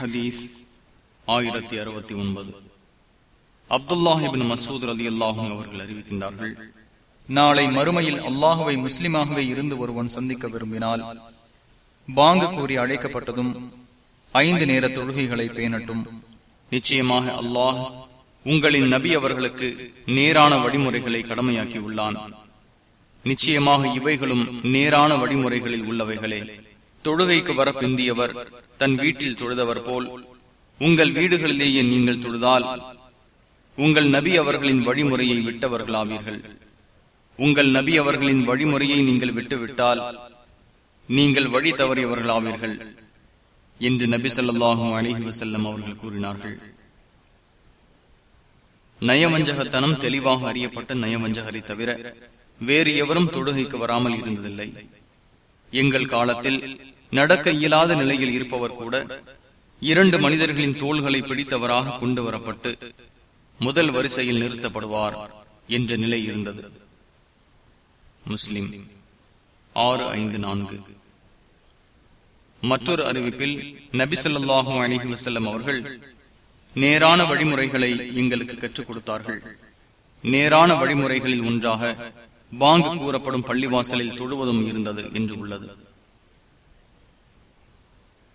ஹதீஸ் ஆயிரத்தி அறுபத்தி ஒன்பது. அப்துல்லாஹிபின் மசூத் அலி அல்லாஹும் அவர்கள் அறிவிக்கின்றார்கள் நாளை மறுமையில் அல்லாஹுவை முஸ்லிமாகவே இருந்து ஒருவன் சந்திக்க விரும்பினால் பாங்கு கூறி அழைக்கப்பட்டதும் ஐந்து நேர தொழுகைகளை பேணட்டும். நிச்சயமாக அல்லாஹ் உங்களின் நபி அவர்களுக்கு நேரான வழிமுறைகளை கடமையாக்கி உள்ளான். நிச்சயமாக இவைகளும் நேரான வழிமுறைகளில் உள்ளவைகளே. தொழுகைக்கு வர பிந்தியவர் தன் வீட்டில் தொழுதவர் போல் உங்கள் வீடுகளிலேயே நீங்கள் தொழுதால் உங்கள் நபி அவர்களின் வழிமுறையை விட்டவர்களாவீர்கள். உங்கள் நபி அவர்களின் வழிமுறையை நீங்கள் விட்டுவிட்டால் நீங்கள் வழி தவறியவர்களாவீர்கள் என்று நபி சொல்லாஹும் அலிஹி வசல்லம் அவர்கள் கூறினார்கள். நயவஞ்சகத்தனம் தெளிவாக அறியப்பட்ட நயவஞ்சகரை தவிர வேறு எவரும் தொழுகைக்கு வராமல் இருந்ததில்லை. எங்கள் காலத்தில் நடக்க இயலாத நிலையில் இருப்பவர் கூட இரண்டு மனிதர்களின் தோள்களை பிடித்தவராக கொண்டு வரப்பட்டு முதல் வரிசையில் நிறுத்தப்படுவார் என்ற நிலை இருந்தது. முஸ்லிம் ஆறு ஐந்து நான்கு. மற்றொரு அறிவிப்பில் நபிசல்லாஹு அலிஹி வசல்லம் அவர்கள் நேரான வழிமுறைகளை எங்களுக்கு கற்றுக் கொடுத்தார்கள். நேரான வழிமுறைகளில் ஒன்றாக பாங்கு கூறப்படும் பள்ளிவாசலில் தொழுவதும் இருந்தது என்று உள்ளது.